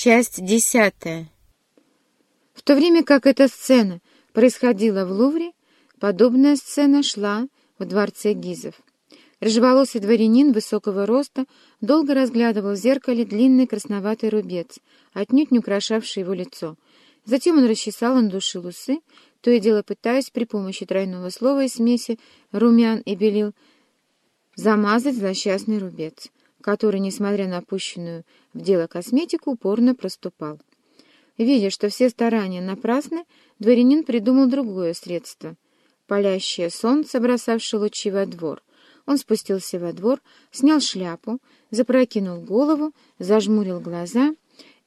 Часть десятая. В то время как эта сцена происходила в Лувре, подобная сцена шла в дворце Гизов. Рыжеволосый дворянин высокого роста долго разглядывал в зеркале длинный красноватый рубец, отнюдь не украшавший его лицо. Затем он расчесал и надушил усы, то и дело пытаясь при помощи тройного слова и смеси румян и белил замазать злосчастный рубец который, несмотря на опущенную в дело косметику, упорно проступал. Видя, что все старания напрасны, дворянин придумал другое средство — палящее солнце, бросавшее лучи во двор. Он спустился во двор, снял шляпу, запрокинул голову, зажмурил глаза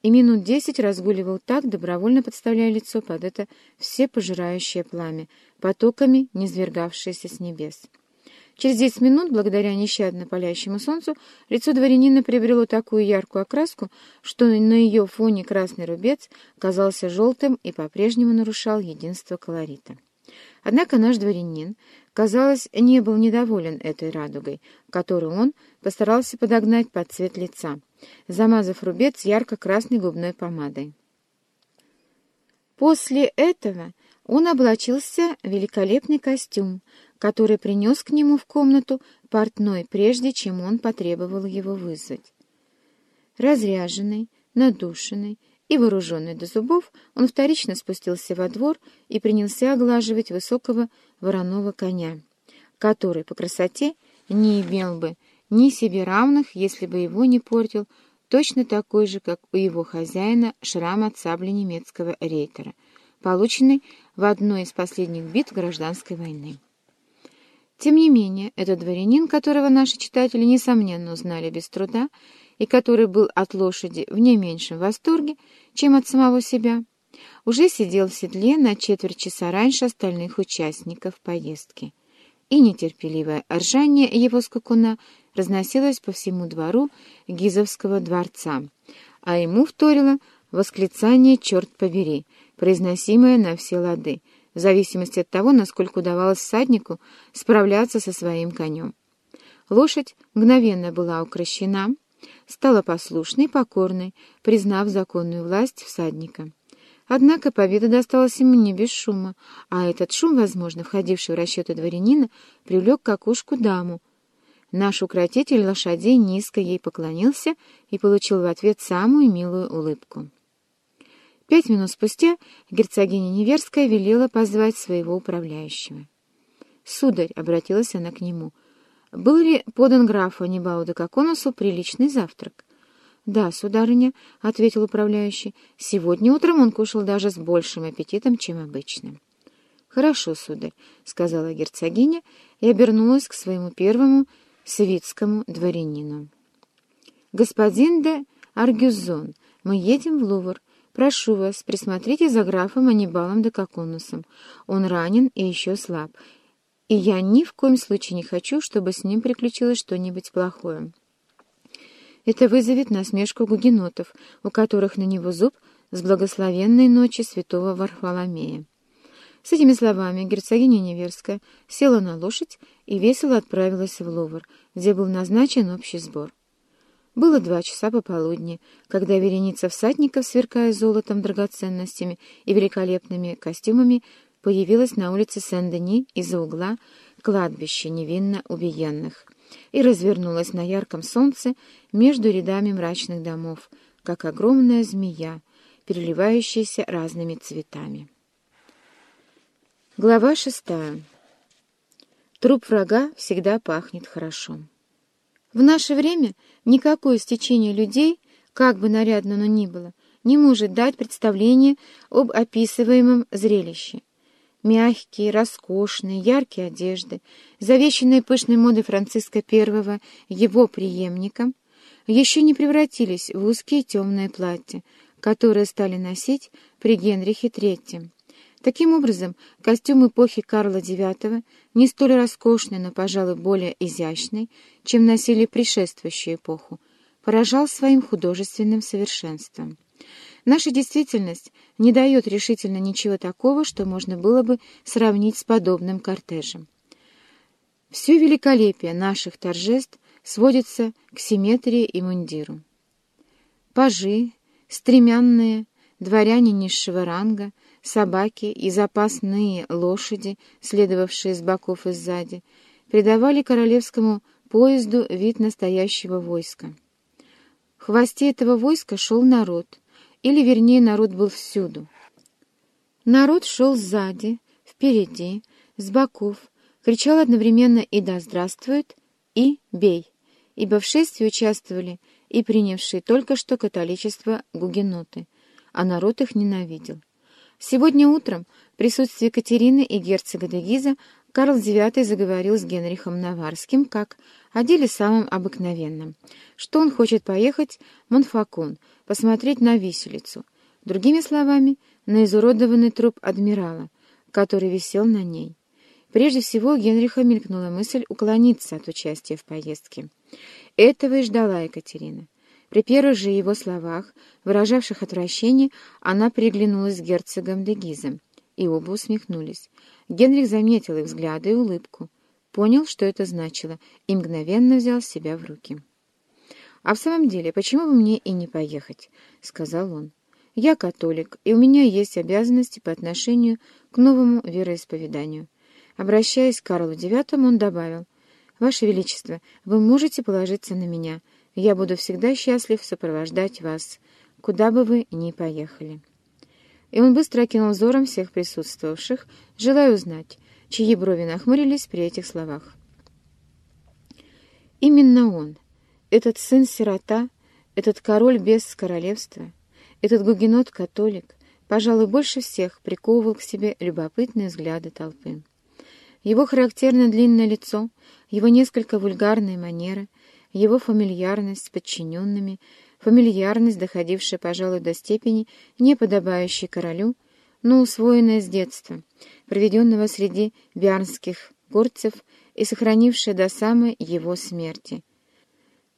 и минут десять разгуливал так, добровольно подставляя лицо под это всепожирающее пламя, потоками низвергавшееся с небес. Через десять минут, благодаря нещадно палящему солнцу, лицо дворянина приобрело такую яркую окраску, что на ее фоне красный рубец казался желтым и по-прежнему нарушал единство колорита. Однако наш дворянин, казалось, не был недоволен этой радугой, которую он постарался подогнать под цвет лица, замазав рубец ярко-красной губной помадой. После этого он облачился в великолепный костюм, который принес к нему в комнату портной, прежде чем он потребовал его вызвать. Разряженный, надушенный и вооруженный до зубов, он вторично спустился во двор и принялся оглаживать высокого вороного коня, который по красоте не имел бы ни себе равных, если бы его не портил точно такой же, как у его хозяина, шрам от сабли немецкого рейтера, полученный в одной из последних битв гражданской войны. Тем не менее, этот дворянин, которого наши читатели, несомненно, узнали без труда, и который был от лошади в не меньшем восторге, чем от самого себя, уже сидел в седле на четверть часа раньше остальных участников поездки. И нетерпеливое ржание его скакуна разносилось по всему двору Гизовского дворца, а ему вторило восклицание «Черт побери!», произносимое на все лады — в зависимости от того, насколько удавалось всаднику справляться со своим конем. Лошадь мгновенно была укращена, стала послушной и покорной, признав законную власть всадника. Однако победа досталась ему не без шума, а этот шум, возможно, входивший в расчеты дворянина, привлек к окошку даму. Наш укротитель лошадей низко ей поклонился и получил в ответ самую милую улыбку. Пять минут спустя герцогиня Неверская велела позвать своего управляющего. «Сударь», — обратилась она к нему, — «был ли подан графу Анибау де Коконусу приличный завтрак?» «Да, сударыня», — ответил управляющий, — «сегодня утром он кушал даже с большим аппетитом, чем обычно». «Хорошо, сударь», — сказала герцогиня и обернулась к своему первому свитскому дворянину. «Господин де Аргюзон, мы едем в Лувр. Прошу вас, присмотрите за графом Анибалом де Коконусом. Он ранен и еще слаб, и я ни в коем случае не хочу, чтобы с ним приключилось что-нибудь плохое. Это вызовет насмешку гугенотов, у которых на него зуб с благословенной ночи святого Варфоломея. С этими словами герцогиня Неверская села на лошадь и весело отправилась в Лувр, где был назначен общий сбор. Было два часа пополудни, когда вереница всадников, сверкая золотом, драгоценностями и великолепными костюмами, появилась на улице Сен-Дени из-за угла кладбища невинно убиенных и развернулась на ярком солнце между рядами мрачных домов, как огромная змея, переливающаяся разными цветами. Глава шестая. Труп врага всегда пахнет хорошо. В наше время никакое стечение людей, как бы нарядно оно ни было, не может дать представление об описываемом зрелище. Мягкие, роскошные, яркие одежды, завещанные пышной модой Франциска I, его преемником, еще не превратились в узкие темные платья, которые стали носить при Генрихе III. Таким образом, костюм эпохи Карла IX, не столь роскошный, но, пожалуй, более изящный, чем носили предшествующую эпоху, поражал своим художественным совершенством. Наша действительность не дает решительно ничего такого, что можно было бы сравнить с подобным кортежем. Все великолепие наших торжеств сводится к симметрии и мундиру. Пажи, стремянные, дворяне низшего ранга, собаки и запасные лошади, следовавшие с боков и сзади, придавали королевскому поезду вид настоящего войска. В хвосте этого войска шел народ, или, вернее, народ был всюду. Народ шел сзади, впереди, с боков, кричал одновременно и «Да здравствует!» и «Бей!», ибо в шествии участвовали и принявшие только что католичество гугеноты, а народ их ненавидел. Сегодня утром в присутствии Катерины и герцога де Гиза Карл IX заговорил с Генрихом Наварским как о деле самом обыкновенном, что он хочет поехать в Монфакон, посмотреть на виселицу, другими словами, на изуродованный труп адмирала, который висел на ней. Прежде всего Генриха мелькнула мысль уклониться от участия в поездке. Этого и ждала Екатерина. При первых же его словах, выражавших отвращение, она приглянулась с герцогом де Гизом, и оба усмехнулись. Генрих заметил их взгляды и улыбку, понял, что это значило, и мгновенно взял себя в руки. «А в самом деле, почему бы мне и не поехать?» — сказал он. «Я католик, и у меня есть обязанности по отношению к новому вероисповеданию». Обращаясь к Карлу IX, он добавил, «Ваше Величество, вы можете положиться на меня». Я буду всегда счастлив сопровождать вас, куда бы вы ни поехали». И он быстро окинул взором всех присутствовавших, желая узнать, чьи брови нахмурились при этих словах. Именно он, этот сын-сирота, этот король без королевства, этот гугенот-католик, пожалуй, больше всех приковывал к себе любопытные взгляды толпы. Его характерно длинное лицо, его несколько вульгарные манеры — его фамильярность с подчиненными, фамильярность, доходившая, пожалуй, до степени, не подобающей королю, но усвоенная с детства, проведенного среди биарнских горцев и сохранившая до самой его смерти.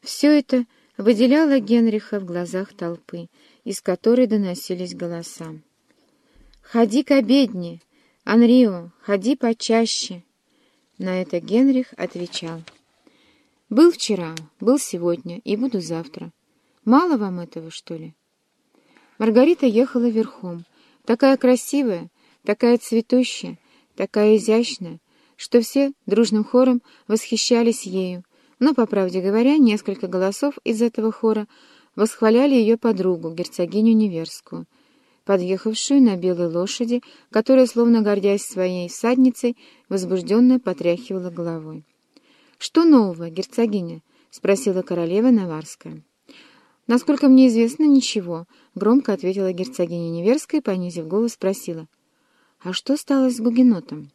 Все это выделяло Генриха в глазах толпы, из которой доносились голоса. «Ходи к обедне! Анрио, ходи почаще!» На это Генрих отвечал. Был вчера, был сегодня и буду завтра. Мало вам этого, что ли? Маргарита ехала верхом, такая красивая, такая цветущая, такая изящная, что все дружным хором восхищались ею, но, по правде говоря, несколько голосов из этого хора восхваляли ее подругу, герцогиню Неверскую, подъехавшую на белой лошади, которая, словно гордясь своей всадницей, возбужденно потряхивала головой. «Что нового, герцогиня?» — спросила королева Наварская. «Насколько мне известно, ничего», — громко ответила герцогиня Неверская и, понизив голос, спросила. «А что стало с Гугенотом?»